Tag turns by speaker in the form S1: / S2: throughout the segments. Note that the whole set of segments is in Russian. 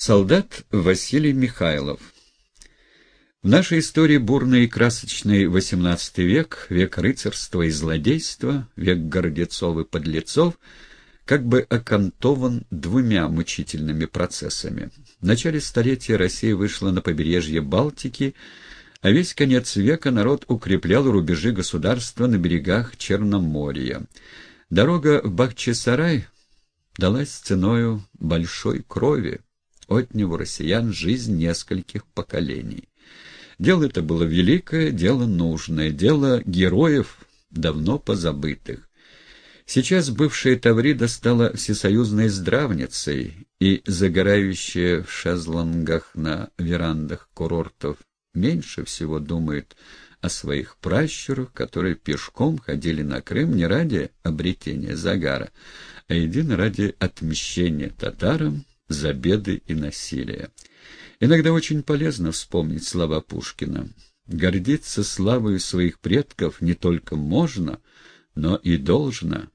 S1: Солдат Василий Михайлов В нашей истории бурный и красочный XVIII век, век рыцарства и злодейства, век гордецов и подлецов, как бы окантован двумя мучительными процессами. В начале столетия Россия вышла на побережье Балтики, а весь конец века народ укреплял рубежи государства на берегах Черноморья. Дорога в Бахчисарай далась ценою большой крови, отняв у россиян жизнь нескольких поколений. Дело это было великое, дело нужное, дело героев, давно позабытых. Сейчас бывшая Таврида стала всесоюзной здравницей, и загорающие в шезлонгах на верандах курортов меньше всего думают о своих пращурах, которые пешком ходили на Крым не ради обретения загара, а едино ради отмщения татарам за беды и насилие. Иногда очень полезно вспомнить слова Пушкина. Гордиться славой своих предков не только можно, но и должно.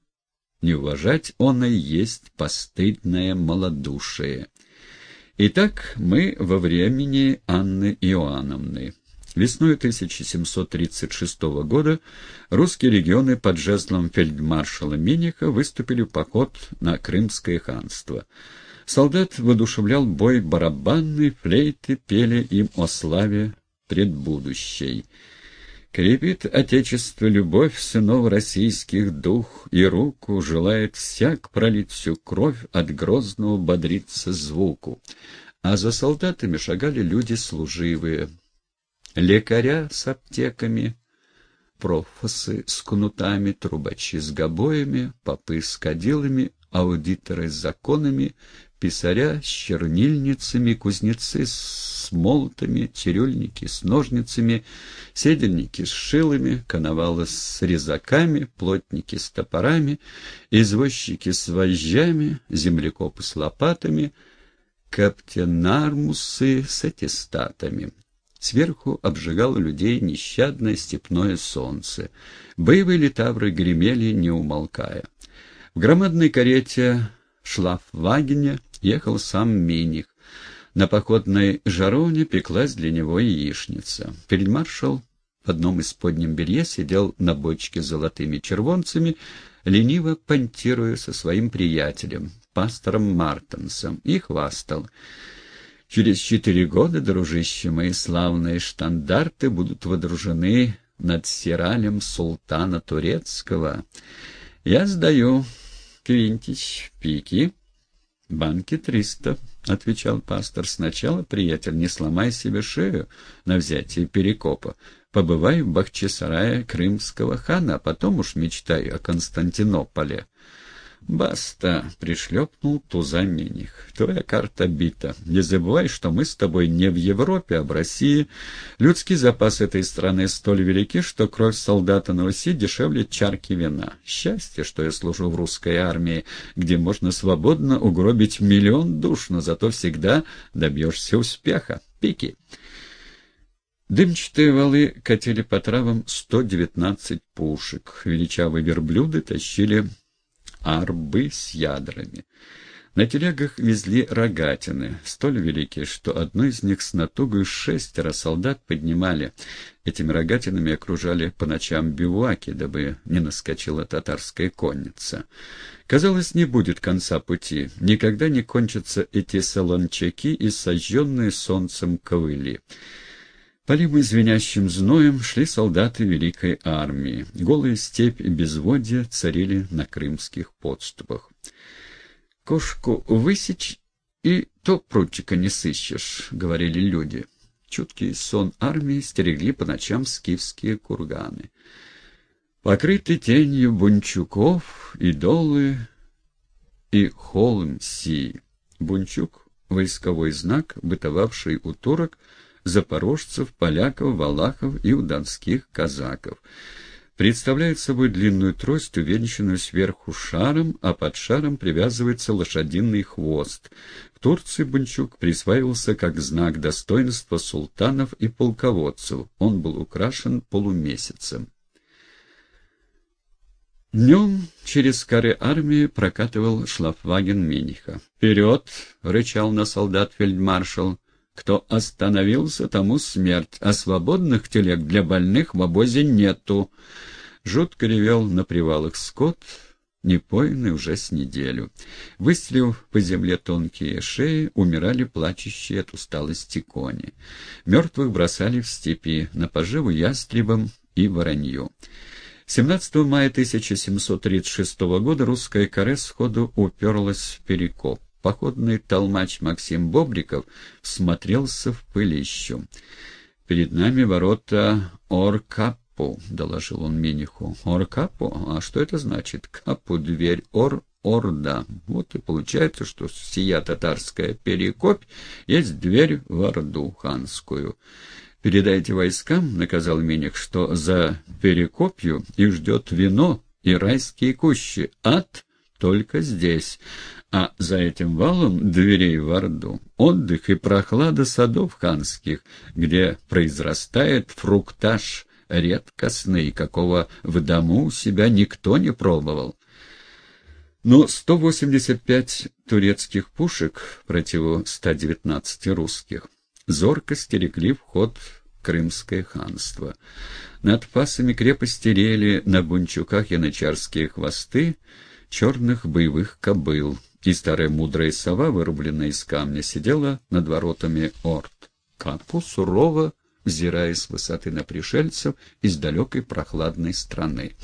S1: Не уважать он и есть постыдное малодушие. Итак, мы во времени Анны Иоанновны. Весной 1736 года русские регионы под жезлом фельдмаршала Миниха выступили в поход на Крымское ханство. Солдат воодушевлял бой барабанный, флейты пели им о славе предбудущей. Крепит Отечество любовь сынов российских дух, и руку желает всяк пролить всю кровь от грозного бодриться звуку. А за солдатами шагали люди служивые, лекаря с аптеками, профосы с кнутами, трубачи с гобоями, попы с кадилами, аудиторы с законами, писаря с чернильницами, кузнецы с молотами, цирюльники с ножницами, седельники с шилами, коновалы с резаками, плотники с топорами, извозчики с вожжами, землекопы с лопатами, каптенармусы с аттестатами. Сверху обжигало людей нещадное степное солнце. Боевые литавры гремели, не умолкая. В громадной карете шла в Вагине, ехал сам Миних. На походной жаровне пеклась для него яичница. Фельдмаршал в одном из подним белье сидел на бочке с золотыми червонцами, лениво понтируя со своим приятелем, пастором Мартенсом, и хвастал. «Через четыре года, дружище, мои славные штандарты будут водружены над сиралем султана турецкого. Я сдаю Квинтич, пики. «Банки триста», — отвечал пастор. «Сначала, приятель, не сломай себе шею на взятие Перекопа. Побывай в Бахчисарае крымского хана, а потом уж мечтай о Константинополе». «Баста!» — пришлепнул туза Миних. «Твоя карта бита. Не забывай, что мы с тобой не в Европе, а в России. Людский запас этой страны столь велики, что кровь солдата на Руси дешевле чарки вина. Счастье, что я служу в русской армии, где можно свободно угробить миллион душ, но зато всегда добьешься успеха. Пики!» Дымчатые валы катили по травам 119 пушек. Величавые верблюды тащили арбы с ядрами. На телегах везли рогатины, столь великие, что одну из них с натугой шестеро солдат поднимали. Этими рогатинами окружали по ночам бивуаки, дабы не наскочила татарская конница. Казалось, не будет конца пути, никогда не кончатся эти солончаки и сожженные солнцем ковыли. Полимы звенящим зноем шли солдаты Великой Армии. Голая степь и безводье царили на крымских подступах. «Кошку высечь, и то прутчика не сыщешь», — говорили люди. Чуткий сон армии стерегли по ночам скифские курганы. Покрыты тенью бунчуков, идолы и холм си. Бунчук — войсковой знак, бытовавший у турок — запорожцев, поляков, валахов и у донских казаков. Представляет собой длинную трость, увенчанную сверху шаром, а под шаром привязывается лошадиный хвост. В Турции Бунчук присваивался как знак достоинства султанов и полководцев. Он был украшен полумесяцем. Днем через коры армии прокатывал шлафваген Миниха. «Вперед!» — рычал на солдат фельдмаршал. «Кто остановился, тому смерть, а свободных телег для больных в обозе нету». Жутко ревел на привалах скот, непоенный уже с неделю. Выстрелив по земле тонкие шеи, умирали плачущие от усталости кони. Мертвых бросали в степи, на поживу ястребам и воронью. 17 мая 1736 года русская каре сходу уперлась в Перекоп. Походный толмач Максим Бобриков смотрелся в пылищу. «Перед нами ворота Оркапу», — доложил он Миниху. «Оркапу? А что это значит? Капу, дверь, Ор, Орда. Вот и получается, что сия татарская перекопь есть дверь в Орду ханскую». «Передайте войскам, — наказал Миних, — что за Перекопью их ждет вино и райские кущи. Ад только здесь, а за этим валом дверей в Орду отдых и прохлада садов ханских, где произрастает фруктаж редкостный, какого в дому у себя никто не пробовал». Но 185 турецких пушек против 119 русских зорко стерегли вход в Крымское ханство. Над пасами крепости рели на бунчуках янычарские хвосты черных боевых кобыл, и старая мудрая сова, вырубленная из камня, сидела над воротами орд. Капу сурово взирая с высоты на пришельцев из далекой прохладной страны.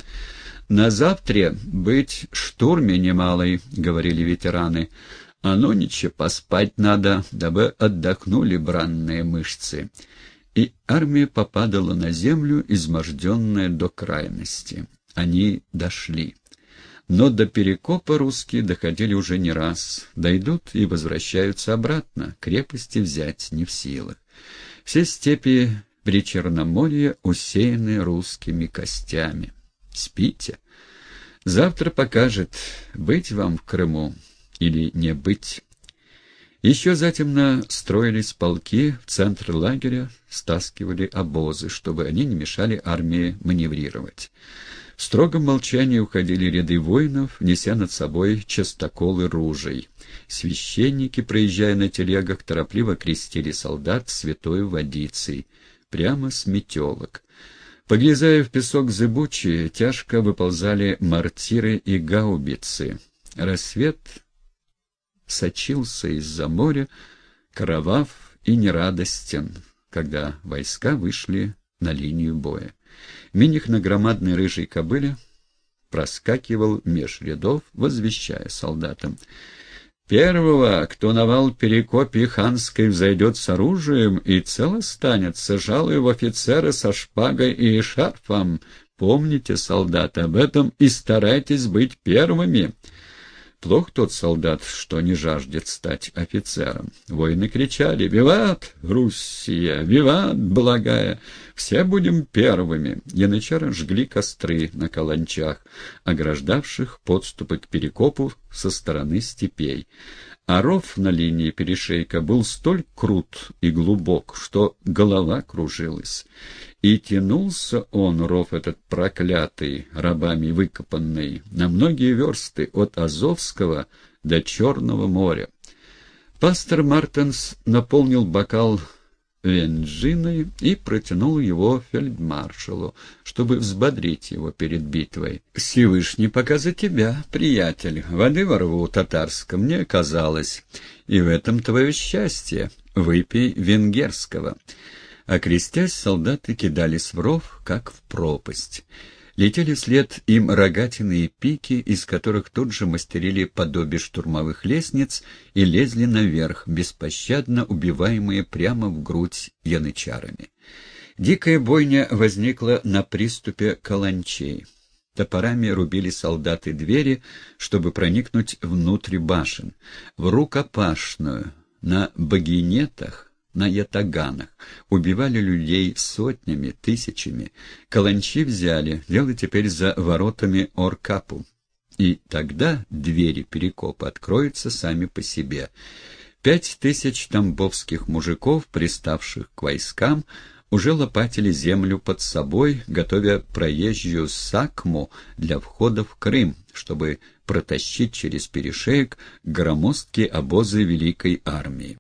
S1: «На завтра быть штурме немалой», — говорили ветераны, — а нониче поспать надо, дабы отдохнули бранные мышцы. И армия попадала на землю, изможденная до крайности. Они дошли. Но до Перекопа русские доходили уже не раз. Дойдут и возвращаются обратно, крепости взять не в силах. Все степи при Черноморье усеяны русскими костями. Спите. Завтра покажет, быть вам в Крыму или не быть. Еще затемно строились полки, в центр лагеря стаскивали обозы, чтобы они не мешали армии маневрировать. В строгом молчании уходили ряды воинов, неся над собой частоколы ружей. Священники, проезжая на телегах, торопливо крестили солдат святой водицей, прямо с метелок. Поглязая в песок зыбучие, тяжко выползали мортиры и гаубицы. Рассвет сочился из-за моря, кровав и нерадостен, когда войска вышли на линию боя. Миних на громадной рыжей кобыле проскакивал меж рядов, возвещая солдатам. «Первого, кто на вал перекопи ханской взойдет с оружием и цело станется, жалую в офицера со шпагой и шарфом. Помните, солдаты, об этом и старайтесь быть первыми». Плох тот солдат, что не жаждет стать офицером. Воины кричали «Виват, Руссия! Виват, благая! Все будем первыми!» Янычары жгли костры на каланчах, ограждавших подступы к Перекопу со стороны степей а ров на линии перешейка был столь крут и глубок, что голова кружилась. И тянулся он, ров этот проклятый, рабами выкопанный, на многие версты от Азовского до Черного моря. Пастор Мартенс наполнил бокал венджиной и протянул его фельдмаршалу, чтобы взбодрить его перед битвой. «Всевышний пока за тебя, приятель. Воды во рву татарском не оказалось. И в этом твое счастье. Выпей венгерского». Окрестясь, солдаты кидались в ров, как в пропасть. Летели вслед им рогатины и пики, из которых тут же мастерили подобие штурмовых лестниц и лезли наверх, беспощадно убиваемые прямо в грудь янычарами. Дикая бойня возникла на приступе каланчей. Топорами рубили солдаты двери, чтобы проникнуть внутрь башен, в рукопашную, на багинетах, на ятаганах, убивали людей сотнями, тысячами. Каланчи взяли, дело теперь за воротами Оркапу. И тогда двери перекопа откроются сами по себе. Пять тысяч тамбовских мужиков, приставших к войскам, уже лопатили землю под собой, готовя проезжую сакму для входа в Крым, чтобы протащить через перешеек громоздкие обозы Великой Армии.